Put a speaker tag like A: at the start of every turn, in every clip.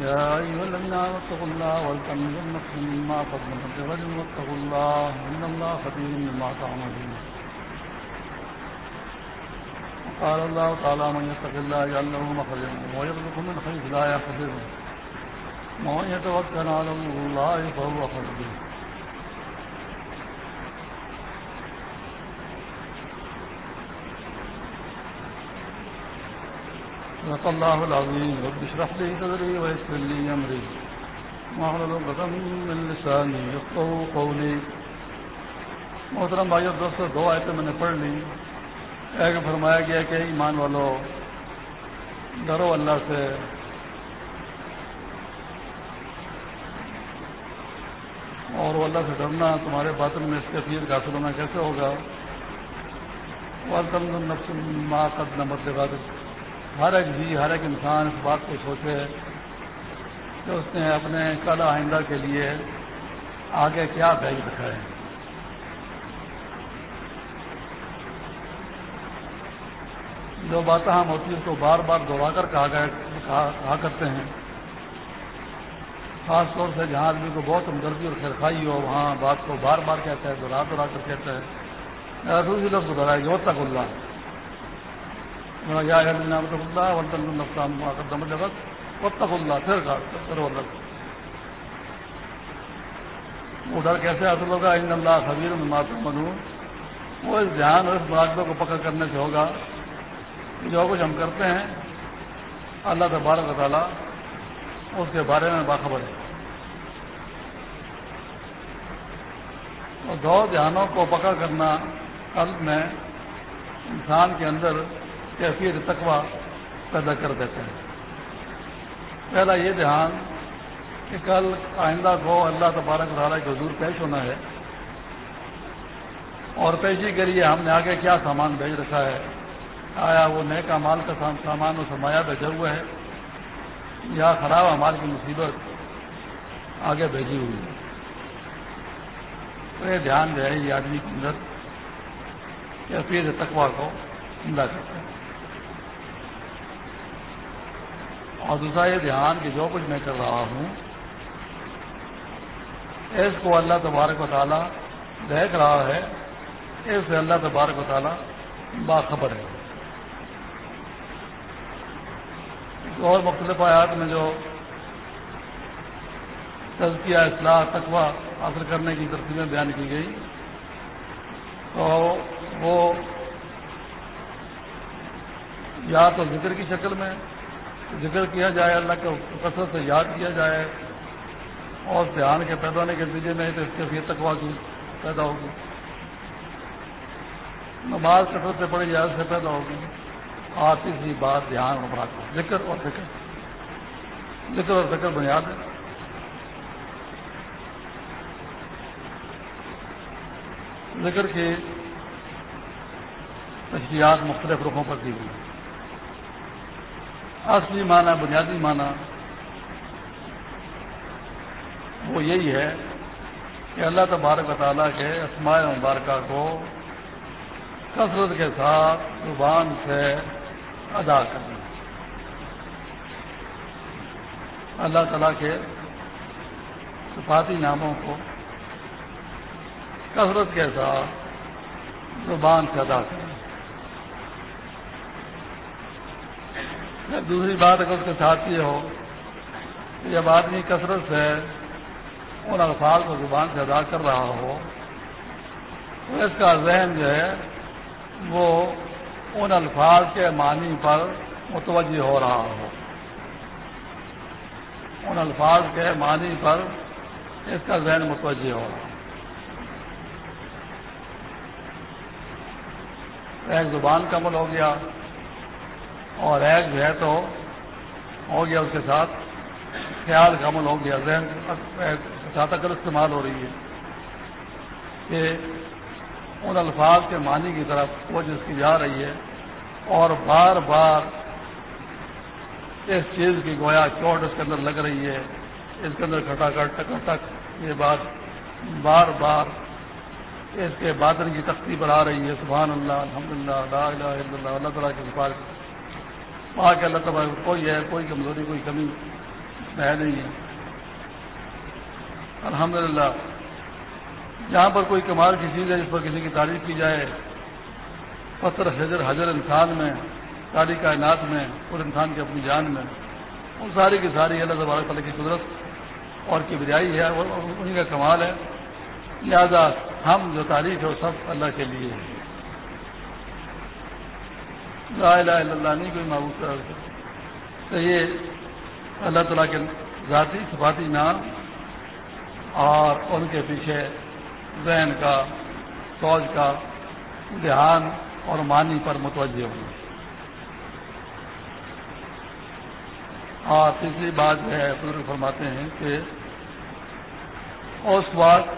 A: يا أيها الذين آمنوا اتقوا الله ولتنظر نفس مما قدمت لغد واتقوا الله إن الله خبير بما تعملون. قال الله تعالى من يتق الله يجعل له مخرجا ويرزق من حيث لا يحتسب. ومن يتوكل على الله فهو خير. صدق الله العظيم. رب اشرح لي صدري ويسر لي امري واحلل عقدة من لساني يفقهوا قولي. محترم بھائیو دوستو، دو آیتیں میں نے پڑھ لی. ایک فرمایا گیا کہ ایمان والو، ڈرو اللہ سے. اور وہ اللہ سے ڈرنا، تمہارے باطن میں اس کے پیر کا حاصل ہونا کیسے ہوگا؟ نفس ماں قد نمت لگا ہر ایک جی ہر ایک انسان اس بات کو سوچے کہ اس نے اپنے کل آئندہ کے لیے آگے کیا بیگ رکھا ہے۔ جو باتیں ہم ہوتی ہیں اس کو بار بار دوہرا کر کہا کہا کرتے ہیں۔ خاص طور سے جہاں آدمی کو بہت ہمدردی اور خیرخائی ہو، وہاں بات کو بار بار کہتا ہے دوہرا دوہرا کر کہتا ہے۔ دوسری لفظ دوہرایا جو تک اللہ۔ اللہ پھر وہ ڈر کیسے حاصل ہوگا ان اللہ خبیر میں ماتو وہ اس دھیان اور اس مراقبے کو پکڑ کرنے سے ہوگا. جو کچھ ہم کرتے ہیں، اللہ تبارک و تعالیٰ اس کے بارے میں باخبر ہے۔ اور دو دھیانوں کو پکڑ کرنا قلب میں انسان کے اندر کیفیت تقوا پیدا کر دیتے ہیں۔ پہلا یہ دھیان کہ کل آئندہ کو اللہ تبارک تعالیٰ کے حضور پیش ہونا ہے۔ اور پیشی کے لیے ہم نے آگے کیا سامان بھیج رکھا ہے۔ آیا وہ نئے کا مال کا سامان و سرمایہ بھیجا ہوا ہے یا خراب مال کی مصیبت آگے بھیجی ہوئی ہے۔ تو یہ دھیان جو یہ آدمی کے اندر کیفیت تقوا کو زندہ کرتا ہے۔ اور دوسرا یہ دھیان کہ جو کچھ میں کر رہا ہوں، اس کو اللہ تبارک و تعالیٰ دیکھ رہا ہے، اس سے اللہ تبارک و تعالیٰ باخبر ہے۔ اور مختلف آیات میں جو تزکیہ، اصلاح، تقوی حاصل کرنے کی ترتیبیں بیان کی گئی، تو وہ یا تو ذکر کی شکل میں ذکر کیا جائے، اللہ کو کثرت سے یاد کیا جائے اور دھیان کے پیدا ہونے کے نتیجے میں تو اس کے تقوا کی پیدا ہوگی۔ نماز کثرت سے پڑی جائے سے پیدا ہوگی۔ اور تیسری بات دھیان اور بات ذکر اور فکر ذکر اور فکر بنیاد ہے۔ ذکر کی تشریحات مختلف رخوں پر دی ہوئی اصلی معنی، بنیادی معنی وہ یہی ہے کہ اللہ تبارک و تعالیٰ کے اسماء مبارکہ کو کثرت کے ساتھ زبان سے ادا کرنا اللہ تعالیٰ کے صفاتی ناموں کو کثرت کے ساتھ زبان سے ادا کرنا دوسری بات اگر اس کے ساتھ یہ ہو کہ جب آدمی کثرت سے ان الفاظ کو زبان سے ادا کر رہا ہو، تو اس کا ذہن جو ہے، وہ ان الفاظ کے معنی پر متوجہ ہو رہا ہو۔ ان الفاظ کے معنی پر اس کا ذہن متوجہ ہو رہا ایک زبان کا عمل ہو گیا۔ اور ایک جو ہے تو ہو گیا اس کے ساتھ، خیال کا عمل ہو گیا، ذہن تک استعمال ہو رہی ہے کہ ان الفاظ کے معنی کی طرف وہ جس کی جا رہی ہے اور بار بار اس چیز کی گویا چوٹ اس کے اندر لگ رہی ہے، اس کے اندر کھٹا کٹ ٹکا ٹک یہ بات بار بار اس کے بادل کی تختی پر آ رہی ہے، سبحان اللہ الحمد للہ اللہ اللہ اللہ تعالیٰ کے سفارش وہاں کے اللہ تعالیٰ کوئی ہے، کوئی کمزوری، کوئی کمی ہے نہیں ہے۔ الحمد للہ جہاں پر کوئی کمال کی چیز ہے، جس پر کسی کی تعریف کی جائے، پتھر حجر حجر انسان میں، ساری کائنات میں اور انسان کی اپنی جان میں، وہ ساری کی ساری اللہ تبارک تعالیٰ کی قدرت اور کی بجائی ہے، اور انہیں کا کمال ہے۔ لہذا ہم جو تاریخ ہے، وہ سب اللہ کے لیے ہے۔ لا الہ الا اللہ، نہیں کوئی معبود تو یہ اللہ تعالیٰ کے ذاتی صفاتی نام اور ان کے پیچھے ذہن کا، سوچ کا دھیان اور معنی پر متوجہ ہوں اور تیسری بات جو ہے بزرگ فرماتے ہیں کہ اس وقت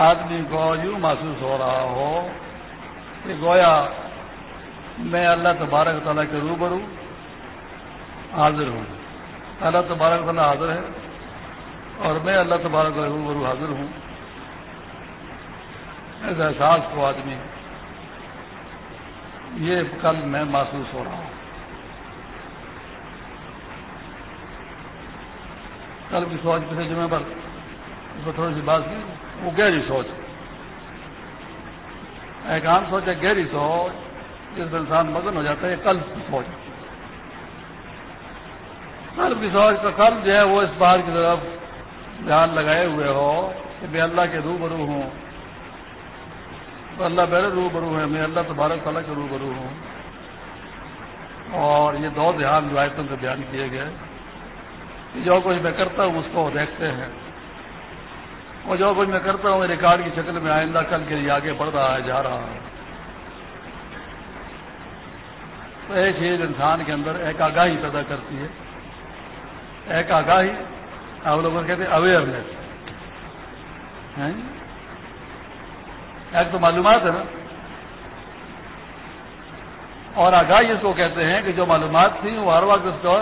A: آدمی کو یوں محسوس ہو رہا ہو کہ گویا میں اللہ تبارک تعالیٰ کے روبرو حاضر ہوں۔ اللہ تبارک تعالیٰ حاضر ہے اور میں اللہ تبارک تعالیٰ روبرو حاضر ہوں۔ اس احساس کو آدمی، یہ کل میں محسوس ہو رہا ہوں۔ کل کی سوچ پچھلے جمعے پر اس پر تھوڑی سی بات کی۔ وہ گہری سوچ۔ ایک عام سوچ ہے گہری سوچ۔ جس میں انسان مگن ہو جاتا ہے کل کی سوچ کل کی سوچ تو کل جو ہے وہ اس بات کی طرف دھیان لگائے ہوئے ہو کہ میں اللہ کے رو برو ہوں۔ تو اللہ میرے رو برو ہے میں اللہ تبارک تعالیٰ کے رو برو ہوں۔ اور یہ دو دھیان روایتوں سے بیان کیے گئے، کہ جو کچھ میں کرتا ہوں اس کو دیکھتے ہیں۔ اور جو کچھ میں کرتا ہوں، ریکارڈ کی شکل میں آئندہ کل کے لیے آگے بڑھ رہا ہے، جا رہا ہے۔ تو ایک چیز انسان کے اندر ایک آگاہی پیدا کرتی ہے۔ ایک آگاہی آپ لوگ کہتے ہیں اویئرنیس ایک تو معلومات ہے نا۔ اور آگاہی اس کو کہتے ہیں کہ جو معلومات تھیں وہ ہر وقت اس کو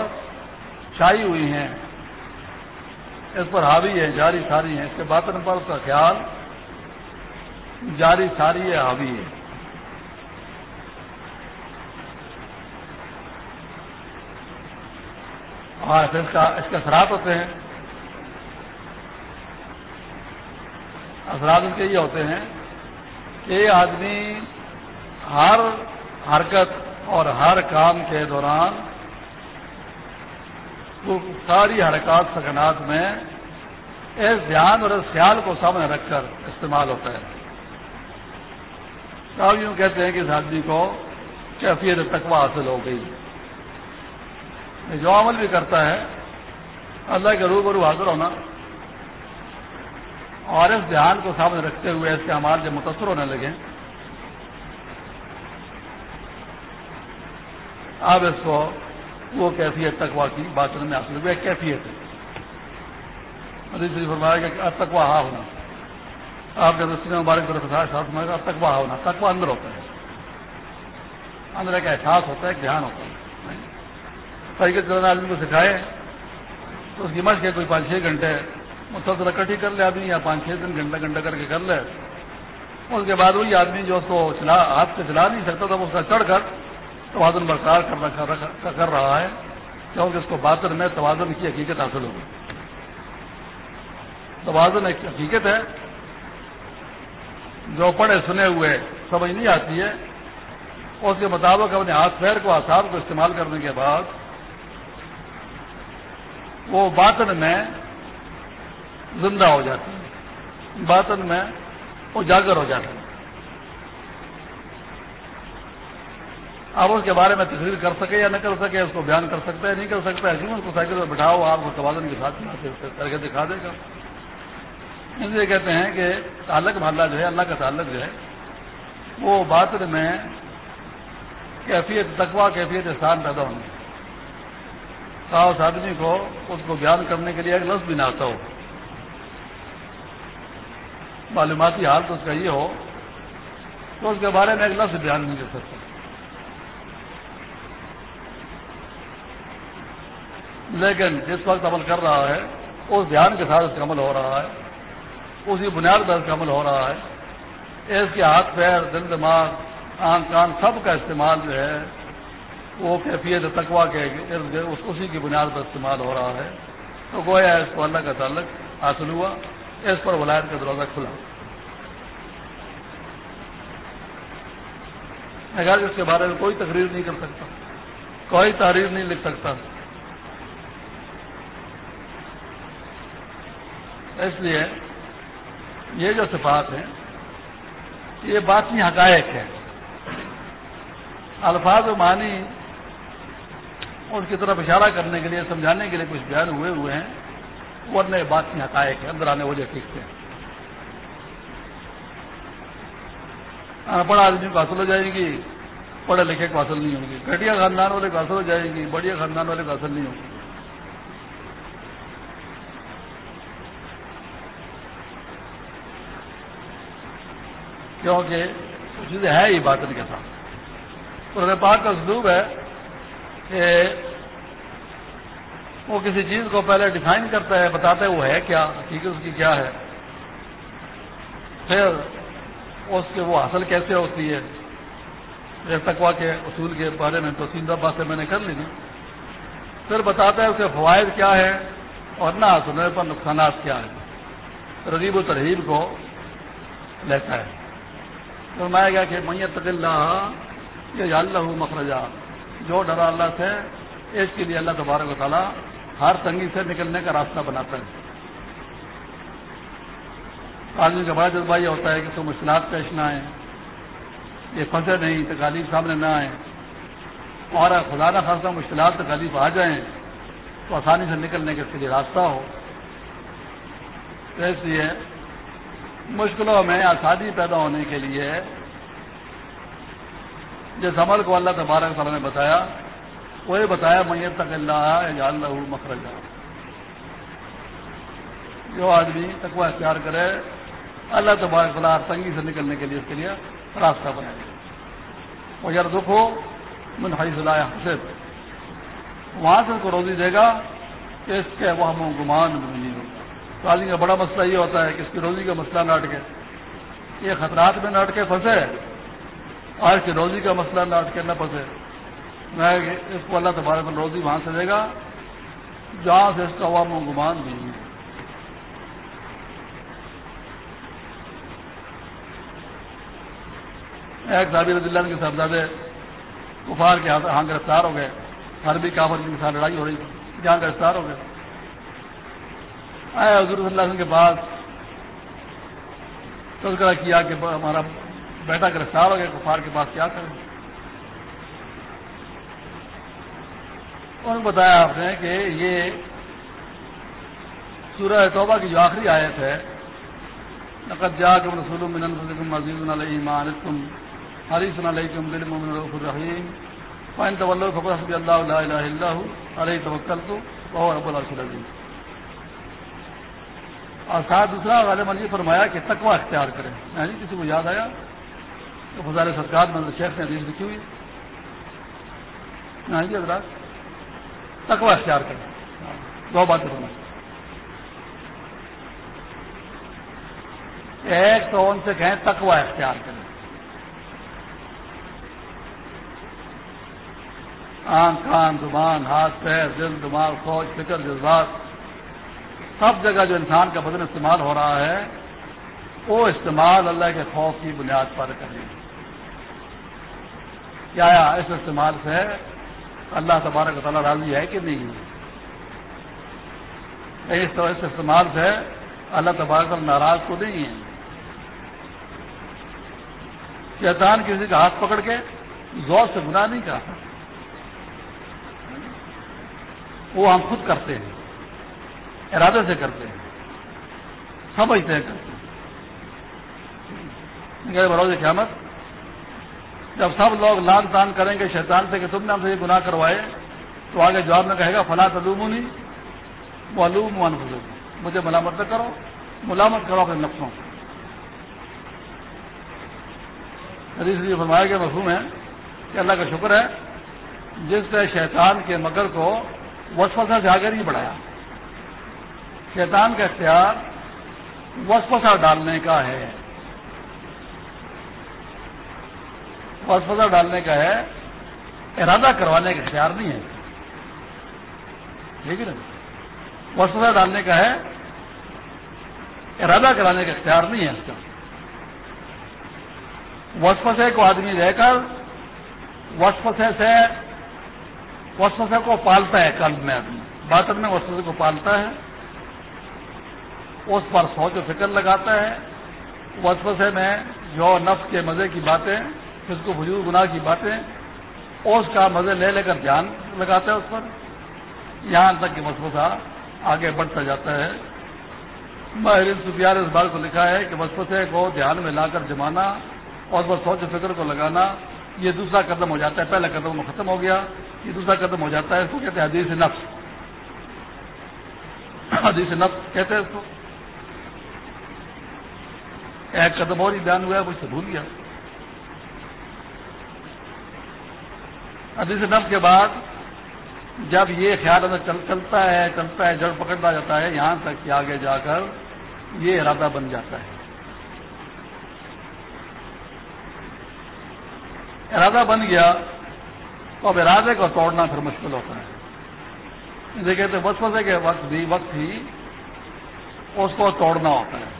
A: چھائی ہوئی ہیں۔ اس پر حاوی ہے جاری ساری ہے اس کے باطن پر اس کا خیال جاری ساری ہے، حاوی ہے۔ اور پھر اس کا اس کے اثرات ہوتے ہیں۔ اثرات اس کے یہ ہوتے ہیں کہ آدمی ہر حرکت اور ہر کام کے دوران ساری حرکات سکنات میں اس دھیان اور اس خیال کو سامنے رکھ کر استعمال ہوتا ہے۔ سب یوں کہتے ہیں کہ اس آدمی کو کیفیت تقوا حاصل ہو گئی۔ جو عمل بھی کرتا ہے، اللہ کے روبرو حاضر ہونا اور اس دھیان کو سامنے رکھتے ہوئے اس کے عمال جب متاثر ہونے لگے۔ اب اس کو وہ کیفیت تکوا کی بات میں حاصل ہوئی کیفیت ہے۔ فرمایا کہ تکوا ہا ہونا۔ آپ کے رسی مبارک طرف ساتھ تکوا ہونا تکوا اندر ہوتا ہے۔ اندر ایک احساس ہوتا ہے، ایک دھیان ہوتا ہے۔ طریقے سے آدمی کو سکھائے، تو اس کی مشق ہے کوئی پانچ چھ گھنٹے مسلسل اکٹھی کر لے آدمی، یا پانچ چھ دن گھنٹہ گھنٹہ کر کے کر لے۔ اس کے بعد وہی آدمی جو اس کو چلا، ہاتھ سے چلا نہیں سکتا تھا اس کا چڑھ کر توازن برقرار کر رہا ہے، کیونکہ اس کو باطن میں توازن کی حقیقت حاصل ہوگی توازن ایک حقیقت ہے، جو پڑھے سنے ہوئے سمجھ نہیں آتی ہے، اس کے مطابق اپنے ہاتھ پیر کو آساب کو استعمال کرنے کے بعد وہ باطن میں زندہ ہو جاتی ہے باطن میں اجاگر ہو جاتا ہے آپ اس کے بارے میں تقریر کر سکے یا نہ کر سکے، اس کو بیان کر سکتا ہے نہیں کر سکتا ہے کیوں اس کو سائیکل میں بٹھاؤ، آپ کو توازن کے ساتھ کر کے دکھا دے گا۔ اس لیے کہتے ہیں کہ تعلق محلہ جو ہے، اللہ کا تعلق جو ہے، وہ بات میں کیفیت تقوا کیفیت احسان پیدا ہونے۔ کہا اس آدمی کو اس کو بیان کرنے کے لیے ایک لفظ بھی نہ آتا ہو۔ معلوماتی حال تو اس کا یہ ہو تو اس کے بارے میں ایک لفظ بیان نہیں کر سکتا۔ لیکن جس وقت عمل کر رہا ہے، اس دھیان کے ساتھ اس کا عمل ہو رہا ہے، اسی بنیاد پر اس کا عمل ہو رہا ہے۔ اس کے ہاتھ پیر، دل، دماغ، آنکھ، کان سب کا استعمال جو ہے وہ کیفیت تقوا کے اسی کی بنیاد پر استعمال ہو رہا ہے۔ تو گویا اس کو اللہ کا تعلق حاصل ہوا۔ اس پر ولایت کا دروازہ کھلا۔ اگر اس کے بارے میں کوئی تقریر نہیں کر سکتا۔ کوئی تحریر نہیں لکھ سکتا۔ اس لیے یہ جو صفات ہیں، یہ بات حقائق ہے الفاظ و معنی اس کی طرف اشارہ کرنے کے لیے، سمجھانے کے لیے کچھ بیان ہوئے ہوئے ہیں۔ ورنہ یہ بات نہیں حقائق ہے اندر آنے وجہ ٹھیک سے۔ بڑا آدمی کو حاصل ہو جائے گی۔ پڑھے لکھے کو حاصل نہیں ہوگی۔ گھٹیا خاندان والے کو حاصل ہو جائے گی۔ بڑھیا خاندان والے کو حاصل نہیں ہوگی۔ کیونکہ چیزیں ہے ہی باطن کے ساتھ۔ قرآن پاک کا اسلوب ہے کہ وہ کسی چیز کو پہلے ڈیفائن کرتا ہے، بتاتا ہے وہ ہے کیا حقیقت اس کی کیا ہے۔ پھر اس کے وہ حاصل کیسے ہوتی ہے تقوا کے اصول کے بارے میں تو تین دفعہ باتیں میں نے کر لی پھر بتاتا ہے اس کے فوائد کیا ہے اور نہ حاصل پر نقصانات کیا ہے رضیب و ترہیب کو لیتا ہے۔ فرمایا گیا کہ میت اللہ یہ اللہ مخرجہ جو ڈرا اللہ سے، اس کے لیے اللہ تبارک و تعالیٰ ہر تنگی سے نکلنے کا راستہ بناتا ہے۔ آدمی کا بڑا جذبہ یہ ہوتا ہے کہ تو مشکلات پیش نہ آئیں، یہ پھنسے نہیں، تکالیف سامنے نہ آئیں۔ اور خدا نہ خاصا مشکلات، تکالیف آ جائیں، تو آسانی سے نکلنے کے اس کے لیے راستہ ہو۔ تو اس لیے مشکلوں میں آسانی پیدا ہونے کے لیے جس عمل کو اللہ تبارک تعالیٰ نے بتایا وہی بتایا میت تک اللہ اللہ مخرجہ جو آدمی تکوا اختیار کرے، اللہ تبارک تعالیٰ تنگی سے نکلنے کے لیے اس کے لیے راستہ بنائے اور یار دکھ ہو من حائی صلاح حسد وہاں سے اس کو روزی دے گا کہ اس کے وہ ہم گمان نہیں ہوگا۔ آدمی کا بڑا مسئلہ یہ ہوتا ہے کہ اس کی روزی کا مسئلہ نہ اٹکے یہ خطرات میں نہ اٹکے پھنسے۔ اور اس کی روزی کا مسئلہ نہ اٹکے نہ پھنسے میں اس کو اللہ تبارک میں روزی وہاں سے دے گا۔ جہاں سے اس کا عوام و گمان بھی ایک صابر رضی اللہ کے صاحبزادے کفار کے ہاں, ہاں گرفتار ہو گئے۔ ہر بھی کافر کے ساتھ لڑائی ہو رہی تھی۔ جہاں گرفتار ہو گئے۔ آیا حضور صلی اللہ علیہ وسلم کے بعد تذکرہ کیا کہ ہمارا بیٹا گرفتار ہو گیا کفار کے پاس کیا کریں۔ انہوں نے بتایا آپ نے کہ یہ سورہ توبہ کی جو آخری آیت ہے نقد جا کے رسول من عزیز علیہ تم حریص علیہ تم دل رف الرحیم فائن تو حسبی اللہ اللہ علیہ توکل تو بہت رب العظیم۔ اور ساتھ دوسرا غالب علی فرمایا کہ تقوا اختیار کریں۔ یعنی کسی کو یاد آیا تو سرکار میں شیخ نے حدیث لکھی ہوئی جی حضرات تقوا اختیار کریں۔ دو باتیں بنا ایک تو ان سے کہیں تقوا اختیار کریں۔ آنکھ کان زبان ہاتھ، پیر، دل، دماغ سوچ فکر، جذبات، سب جگہ جو انسان کا بدن استعمال ہو رہا ہے، وہ استعمال اللہ کے خوف کی بنیاد پر کریں کیا اس استعمال سے اللہ تبارک تعالیٰ راضی ہے کہ نہیں؟ اس طرح اس استعمال سے اللہ تبارک ناراض کو نہیں ہے شیطان کسی کا ہاتھ پکڑ کے زور سے گناہ نہیں کرتا۔ وہ ہم خود کرتے ہیں، ارادے سے کرتے ہیں، سمجھتے ہیں کرتے ہیں۔ بروز جی، قیامت جب سب لوگ لان تان کریں گے، شیطان سے کہ تم نے ہم سے یہ گناہ کروائے، تو آگے جواب میں کہے گا فلاں تدومنی معلوم مجھے ملامت نہ کرو، ملامت کرو اپنے نفسوں حدیث لیے فرمایا گیا، مفہوم ہے کہ اللہ کا شکر ہے، جس نے شیطان کے مگر کو وسفسا سے آگے نہیں بڑھایا۔ شیطان کا اختیار وسفسا ڈالنے کا ہے۔ وسفسا ڈالنے کا ہے، ارادہ کروانے کا اختیار نہیں ہے۔ ٹھیک ہے نا وسفسا ڈالنے کا ہے، ارادہ کرانے کا اختیار نہیں ہے اس کا۔ وسفسے کو آدمی رہ کر وسفسے سے وسفسے کو پالتا ہے قلب میں آدمی۔ باطن میں وسفسے کو پالتا ہے۔ اس پر سوچ و فکر لگاتا ہے۔ وسفسے میں جو نفس کے مزے کی باتیں اس کو بزرگ گناہ کی باتیں اور اس کا مزے لے لے کر دھیان لگاتا ہے اس پر۔ یہاں تک کہ وسفسا آگے بڑھتا جاتا ہے۔ ماہرین سفیار اس بات کو لکھا ہے کہ وسفسے کو دھیان میں لا کر جمانا اور وہ سوچ فکر کو لگانا، یہ دوسرا قدم ہو جاتا ہے۔ پہلا قدم ختم ہو گیا، یہ دوسرا قدم ہو جاتا ہے۔ اس کو کہتے ہیں حدیث نفس۔ حدیث نفس کہتے ہیں اس کو۔ ایک قدم اور ہی بیان ہوا ہے مجھ سے بھول گیا۔ حدیث نفس کے بعد جب یہ خیال اندر چلتا ہے چلتا ہے، جڑ پکڑتا جاتا ہے، یہاں تک کہ آگے جا کر یہ ارادہ بن جاتا ہے۔ ارادہ بن گیا تو اب ارادے کو توڑنا پھر مشکل ہوتا ہے۔ اسے کہتے بس بسے کے وقت بھی وقت ہی اس کو توڑنا ہوتا ہے۔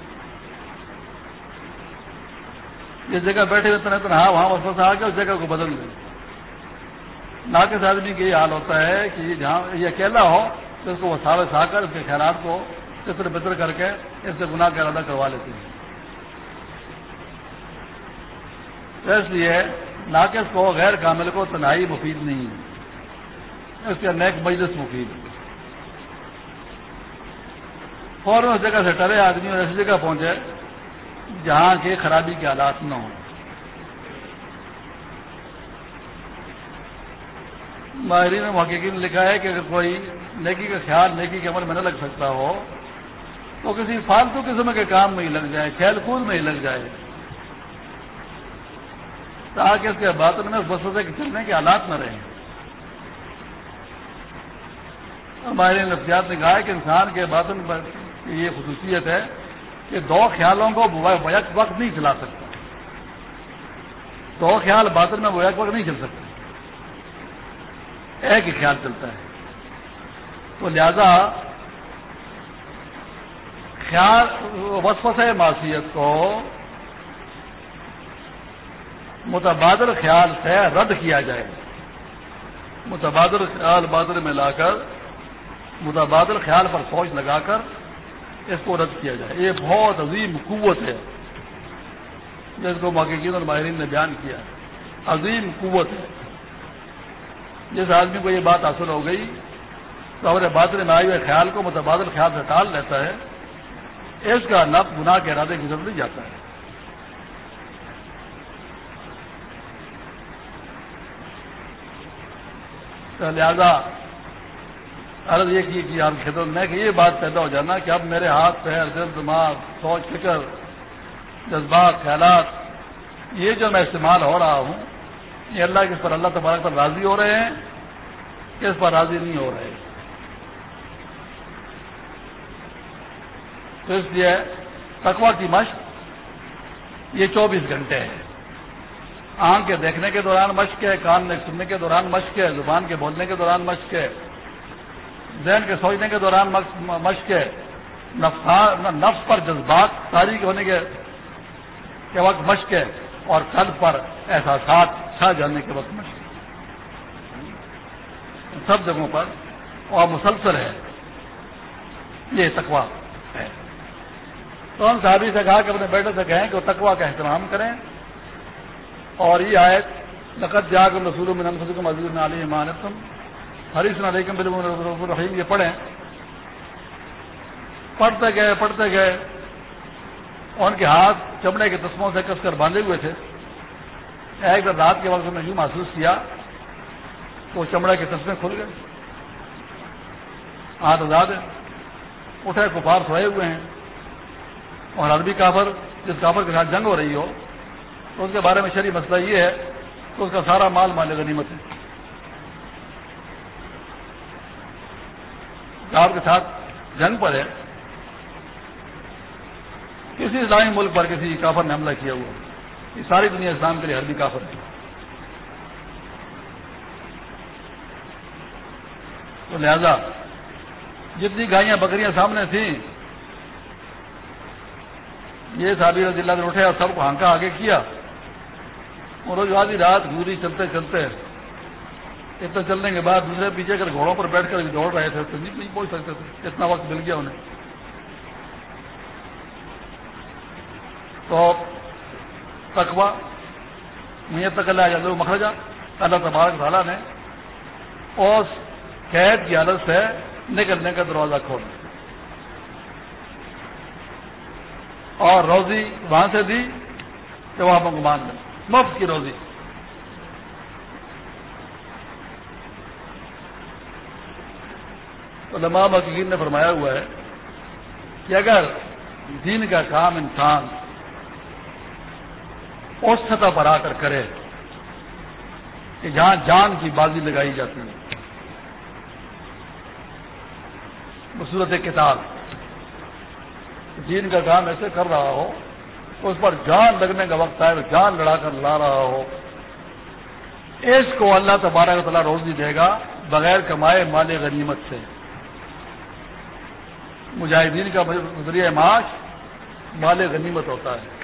A: جس جگہ بیٹھے ہوئے تنہیں ہاں وہاں بس بس آ کے اس جگہ کو بدل دیں۔ ناقص آدمی کا یہ حال ہوتا ہے کہ جہاں یہ اکیلا ہو تو اس کو وہ ساوس آ کر اس کے خیالات کو چتر بتر کر کے اس سے گناہ کا ارادہ کروا لیتے ہیں۔ تو اس لیے ناقص کو غیر کامل کو تنہائی مفید نہیں اس کا نیک مجلس مفید فوراً اس جگہ سے ٹرے آدمی اور ایسی جگہ پہنچے جہاں کے خرابی کے حالات نہ ہوں۔ ماہرین محققین نے لکھا ہے کہ اگر کوئی نیکی کا خیال، نیکی کے عمل میں نہ لگ سکتا ہو، تو کسی فالتو قسم کے کام میں ہی لگ جائے، کھیل کود میں ہی لگ جائے۔ تاکہ اس کے باطن میں اس بسوسے کے چلنے کے حالات نہ رہیں۔ ہمارے نفسیات نے کہا ہے کہ انسان کے باطن پر یہ خصوصیت ہے کہ دو خیالوں کو بیک وقت نہیں چلا سکتا۔ دو خیال باطن میں بیک وقت نہیں چل سکتا ایک ہی خیال چلتا ہے۔ تو لہذا خیال وسوسے معصیت کو متبادل خیال سے رد کیا جائے۔ متبادل خیال بادل میں لا کر، متبادل خیال پر فوج لگا کر اس کو رد کیا جائے۔ یہ بہت عظیم قوت ہے۔ جس کو محققین اور ماہرین نے بیان کیا۔ عظیم قوت ہے۔ جس آدمی کو یہ بات حاصل ہو گئی تو اگر بادل میں آئے ہوئے خیال کو متبادل خیال سے ٹال لیتا ہے، اس کا نف گناہ کے ارادے گزر نہیں جاتا ہے۔ لہذا عرض یہ کی کہ خدمت میں کہ یہ بات پیدا ہو جانا کہ اب میرے ہاتھ، پیر، دل، دماغ، سوچ، فکر، جذبات، خیالات، یہ جو میں استعمال ہو رہا ہوں یہ اللہ کے اس پر اللہ تبارک پر راضی ہو رہے ہیں کہ اس پر راضی نہیں ہو رہے۔ تو اس لیے تقوا کی مشق یہ چوبیس گھنٹے ہے آنکھ کے دیکھنے کے دوران مشق ہے، کان میں سننے کے دوران مشق ہے، زبان کے بولنے کے دوران مشق ہے۔ ذہن کے سوچنے کے دوران مشق ہے۔ نفس پر جذبات تاریخ ہونے کے وقت مشق ہے اور قلب پر احساسات۔ چھا جانے کے وقت مشق سب جگہوں پر اور مسلسل ہے۔ یہ تقوا ہے۔ تو ہم صحابی سے کہا کہ اپنے بیٹے سے کہیں کہ وہ تقوا کا اہتمام کریں۔ اور یہ آئے نقد جا کر رسول میں نمسم عزیز علی مانتم حریث علیکم الرحیم، یہ پڑھیں۔ پڑھتے گئے پڑھتے گئے۔ ان کے ہاتھ چمڑے کے تسموں سے کس کر باندھے ہوئے تھے۔ ایک دن رات کے وقت میں یوں محسوس کیا تو چمڑے کے تسمے کھل گئے۔ ہاتھ آزاد ہے اٹھے کفار سوئے ہوئے ہیں۔ اور عربی کافر، جس کافر کے ساتھ جنگ ہو رہی ہو، تو اس کے بارے میں شریح مسئلہ یہ ہے کہ اس کا سارا مال مال غنیمت ہے۔ آپ کے ساتھ جنگ پر ہے۔ کسی اسلامی ملک پر کسی کافر نے حملہ کیا ہوا۔ یہ ساری دنیا اسلام کے لیے عربی کافر ہے۔ تو لہذا جتنی گائیاں بکریاں سامنے تھیں، یہ رضی اللہ نے اٹھے اور سب کو ہانکا، آگے کیا۔ اور روز آدھی رات گوری چلتے چلتے اتنا چلنے کے بعد دوسرے پیچھے کر گھوڑوں پر بیٹھ کر دوڑ رہے تھے، تو نہیں پہنچ سکتے تھے۔ اتنا وقت مل گیا انہیں۔ تو تقوا نیت تک اللہ جاتے مخرجہ، اللہ تبارک تعالیٰ نے اس قید کی حالت سے نکلنے کا دروازہ کھول اور روزی وہاں سے دی کہ وہاں پر گمان لیں مفت کی روزی۔ تو لمحہ نے فرمایا ہوا ہے کہ اگر دین کا کام انسان اس سطح پر آ کر کرے کہ جہاں جان کی بازی لگائی جاتی ہے۔ بصورت کتاب۔ دین کا کام ایسے کر رہا ہو اس پر جان لگنے کا وقت آئے جان لڑا کر لا رہا ہو۔ اس کو اللہ تبارہ کا تعالیٰ روزی دے گا بغیر کمائے مال غنیمت سے۔ مجاہدین کا ذریعہ معاش مال غنیمت ہوتا ہے۔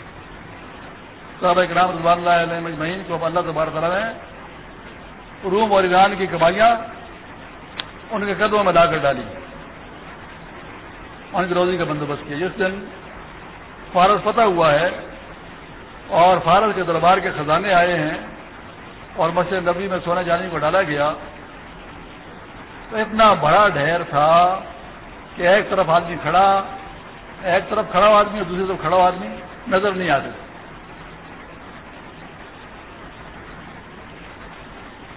A: صاحب اکرام رضوان اللہ علیہ مجمعین کو اللہ تبارک تعالیٰ نے روم اور ایران کی کمائیاں ان کے قدموں میں لا کر ڈالی ان کی روزی کا بندوبست کیا۔ جس دن فارض پتہ ہوا ہے اور فارض کے دربار کے خزانے آئے ہیں اور مسجد نبی میں سونے جانے کو ڈالا گیا، تو اتنا بڑا ڈھیر تھا کہ ایک طرف آدمی کھڑا، ایک طرف کھڑا ہوا آدمی اور دوسری طرف کھڑا ہوا آدمی نظر نہیں آتے۔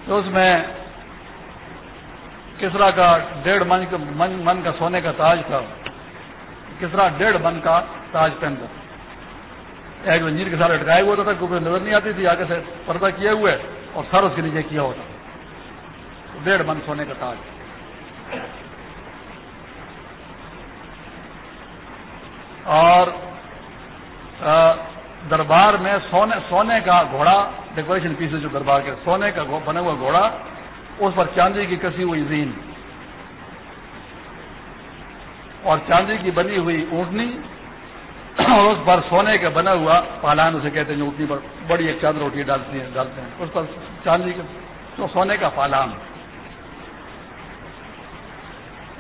A: تو اس میں کسرا کا ڈیڑھ من من کا سونے کا تاج تھا۔ کسرا ڈیڑھ من کا تاج پہن کر ایک وزیر کے ساتھ لٹکائے ہوا تھا کیونکہ نظر نہیں آتی تھی، آگے سے پردہ کیے ہوئے اور سر اس کے نیچے کیا ہوتا۔ ڈیڑھ من سونے کا تاج۔ اور دربار میں سونے سونے کا گھوڑا ڈیکوریشن پیس جو دربار کے سونے کا بنا ہوا گھوڑا، اس پر چاندی کی کسی ہوئی زین، اور چاندی کی بنی ہوئی اونٹنی، اور اس پر سونے کا بنا ہوا پالان اسے کہتے ہیں اونٹنی پر بڑی ایک چادر روٹی ڈالتی ہیں، ڈالتے ہیں، اس پر چاندی کا تو سونے کا پالان.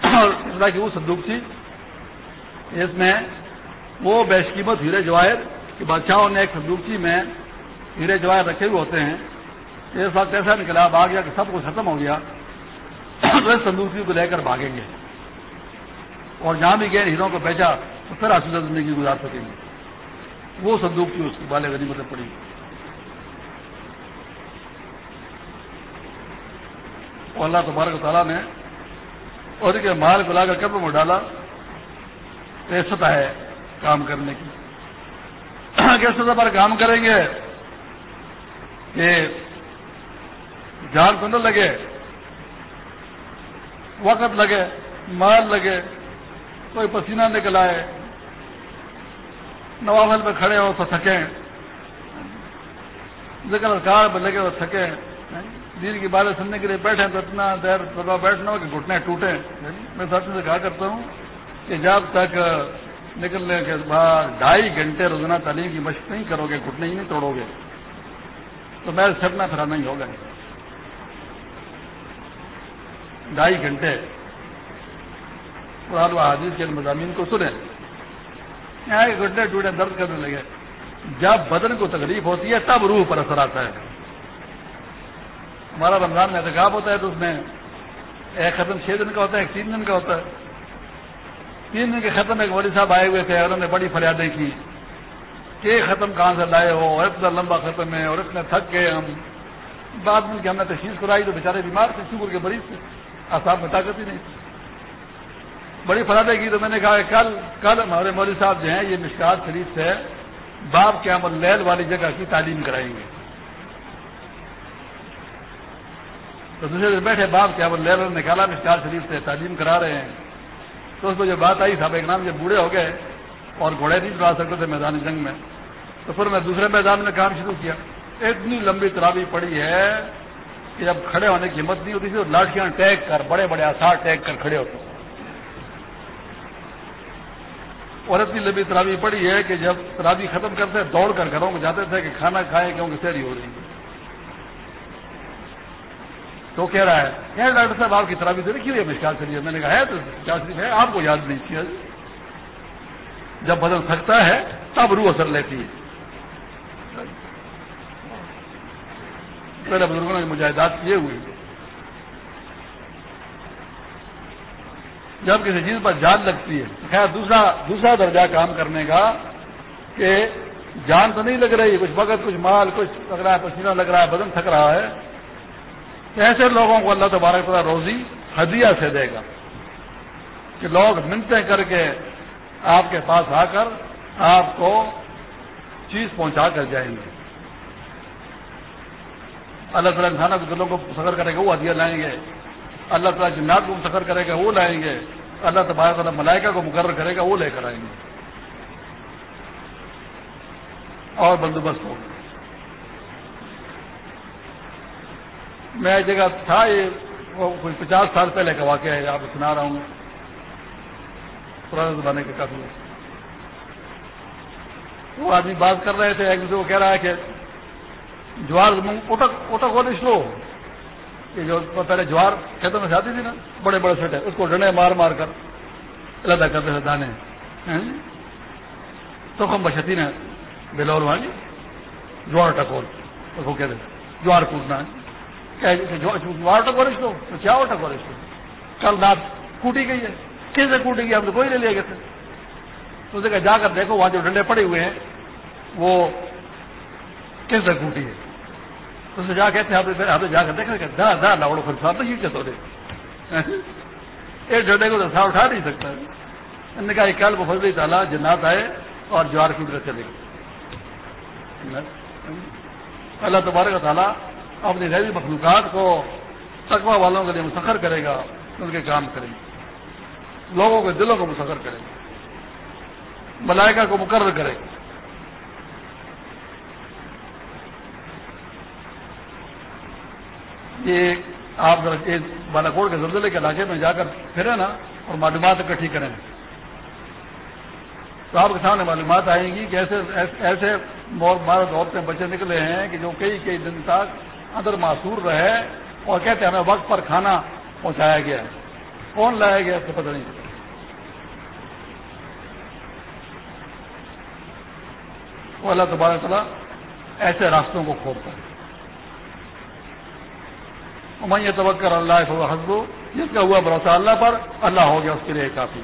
A: اور اس طرح کی وہ صندوق تھی، اس میں وہ بیش قیمت ہیرے جواہر کہ بادشاہوں نے ایک صندوقچی میں ہیرے جواہر رکھے ہوئے ہوتے ہیں اس وقت ایسا انقلاب آ گیا کہ سب کچھ ختم ہو گیا، تو اس صندوقچی کو لے کر بھاگیں گے۔ اور جہاں بھی گئے ہیروں کو بیچا، تو پھر آسودہ زندگی گزار سکیں گے۔ وہ صندوق تھی اس کی بالے غنی مطلب پڑی۔ اور اللہ تبارک تعالیٰ نے اور کے مال کو لا کر قبر میں ڈالا سطح ہے کام کرنے کی۔ کس سطح پر کام کریں گے؟ کہ جان تو لگے، وقت لگے، مال لگے، کوئی پسینہ نکل آئے نوافل پہ کھڑے ہو تو تھکیں۔ ذکر کار پہ لگے تو تھکیں۔ دین کی باتیں سننے کے لیے بیٹھے تو اتنا دیر سب بیٹھنا ہو کہ گھٹنے ٹوٹے میں ساتھی سے کہا کرتا ہوں کہ جب تک نکلنے کے بعد ڈھائی گھنٹے روزانہ تعلیم کی مشق نہیں کرو گے، گھٹنے ہی نہیں توڑو گے۔ تو میں سرنا پھرانا ہی ہوگا۔ ڈھائی گھنٹے۔ قرآن و حادث کے مضامین کو سنیں۔ یہاں کے گھٹنے ٹوٹے درد کرنے لگے۔ جب بدن کو تکلیف ہوتی ہے، تب روح پر اثر آتا ہے۔ ہمارا رمضان میں احتکاب ہوتا ہے تو اس میں ایک ختم چھ دن کا ہوتا ہے، ایک تین دن کا ہوتا ہے۔ تین دن کے ختم ایک مودی صاحب آئے ہوئے تھے انہوں نے بڑی فریادیں کی۔ کہ ختم کہاں سے لائے ہو؟ اور اتنا لمبا ختم ہے، اور اتنے تھک گئے ہم۔ بعد میں کہ ہم نے تشخیص کرائی تو بیچارے بیمار تھے، شکر کے مریض تھے۔ آساب میں طاقت ہی نہیں تھی۔ بڑی فرادے کی تو میں نے کہا کہ کل کل ہمارے مولوی صاحب جو ہیں، یہ مشکات شریف سے باپ کے عمل لیل والی جگہ کی تعلیم کرائیں گے۔ تو دوسرے دن بیٹھے باپ کے عمل لیل نکالا مشکات شریف سے تعلیم کرا رہے ہیں۔ تو اس میں جو بات آئی صاحب ایک نام جب بوڑھے ہو گئے اور گھوڑے نہیں چلا سکتے تھے میدان جنگ میں، تو پھر میں دوسرے میدان میں کام شروع کیا۔ اتنی لمبی ترابی پڑی ہے کہ جب کھڑے ہونے کی ہمت نہیں ہوتی تھی تو لاٹیاں ٹیک کر، بڑے بڑے آسار ٹیک کر کھڑے ہوتے۔ اور اتنی لمبی ترابی پڑی ہے کہ جب ترابی ختم کرتے، دوڑ کر گھروں میں جاتے تھے کہ کھانا کھائیں کیوں سیری ہو رہی ہے تو کہہ رہا ہے کہ ڈاکٹر صاحب، آپ کی ترابی سے لکھی ہوئی ہے مشکل سے میں نے کہا، ہے تو شریف ہے، آپ کو یاد نہیں کیا جی. جب بدن تھکتا ہے، تب روح اثر لیتی ہے۔ پہلے بزرگوں نے مجاہدات کیے ہوئے جب کسی چیز پر جان لگتی ہے، خیر، دوسرا دوسرا درجہ کام کرنے کا کہ جان تو نہیں لگ رہی، کچھ وقت، کچھ مال، کچھ لگ رہا ہے پسینہ لگ رہا ہے، بدن تھک رہا ہے ایسے لوگوں کو اللہ تبارک تعالیٰ روزی ہدیہ سے دے گا کہ لوگ منتیں کر کے آپ کے پاس آ کر آپ کو چیز پہنچا کر جائیں گے۔ اللہ تعالیٰ انسانوں کے دلوں کو سفر کرے گا، وہ ہدیہ لائیں گے۔ اللہ تعالیٰ جنات کو سفر کرے گا، وہ لائیں گے۔ اللہ تبارک تعالیٰ ملائکہ کو مقرر کرے گا، وہ لے کر آئیں گے۔ اور بندوبست ہوگا۔ میں ایک جگہ تھا، یہ کوئی پچاس سال پہلے کا واقعہ ہے، آپ سنا رہا ہوں پرانے زمانے کے کافی وہ آدمی بات کر رہے تھے، ایک دوسرے کو کہہ رہا ہے کہ جوار اٹک اٹک ہو سلو کہ جو پہلے جوار کھیتوں میں جاتی تھی نا، بڑے بڑے سیٹ ہے اس کو ڈنے مار مار کر علیحدہ کرتے تھے دانے۔ ہاں؟ تو کم بچتی نا بلور وہاں جی جوار ٹکول، اس کو کہتے جوار کوٹنا ہے۔ جوار اچھا ٹکورش لو تو کیا ہو ٹکورش لو کل رات کوٹی گئی ہے۔ کیسے کوٹی گئی؟ ہم تو کوئی نہیں لے گئے تھے۔ تو دیکھا جا کر دیکھو، وہاں جو ڈنڈے پڑے ہوئے ہیں، وہ کس سے کوٹی ہے تو اسے جا کہتے ہیں، آپ جا کر دیکھا کہ دا دا لاؤڑو پھر صاحب نہیں کیا تو ایک ڈنڈے کو تو سا اٹھا نہیں سکتا۔ انہوں نے کہا کل وہ فضلی تعالیٰ جنات آئے اور جوار کی طرح چلے گئے۔ اللہ تبارک کا تعالیٰ اپنی غیر مخلوقات کو تقوا والوں کے لیے مسخر کرے گا، ان کے کام کریں گے لوگوں کے دلوں کو مسخر کرے گا۔ ملائکہ کو مقرر کرے گا۔ یہ آپ بالا کوٹ کے زلزلے کے علاقے میں جا کر پھرے نا اور معلومات اکٹھی کریں۔ تو آپ کے سامنے معلومات آئیں گی کہ ایسے ایسے مرد عورتیں بچے نکلے ہیں کہ جو کئی کئی دن تک اندر معصور رہے اور کہتے ہیں ہمیں وقت پر کھانا پہنچایا گیا کون لایا گیا اس کو پتہ نہیں۔ وہ اللہ تبارک تعالیٰ ایسے راستوں کو کھولتا ہے۔ میں یہ توقع اللہ کو حسب جس کا ہوا بھروسہ اللہ پر، اللہ ہو گیا اس کے لیے کافی۔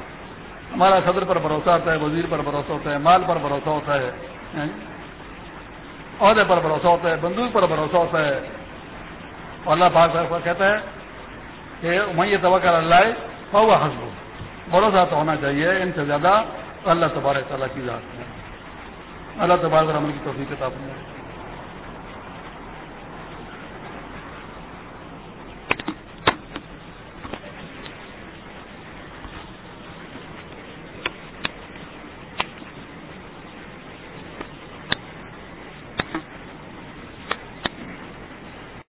A: ہمارا صدر پر بھروسہ ہوتا ہے، وزیر پر بھروسہ ہوتا ہے، مال پر بھروسہ ہوتا ہے عہدے پر بھروسہ ہوتا ہے، بندوق پر بھروسہ ہوتا ہے۔ اللہ پاک کہتا ہے کہ میں یہ کر اللہ ہوا حسب بھروسہ تو ہونا چاہیے، ان سے زیادہ اللہ تبارک تعالیٰ کی ذات ہے۔ اللہ تبارک عمل کی توفیق کتاب میں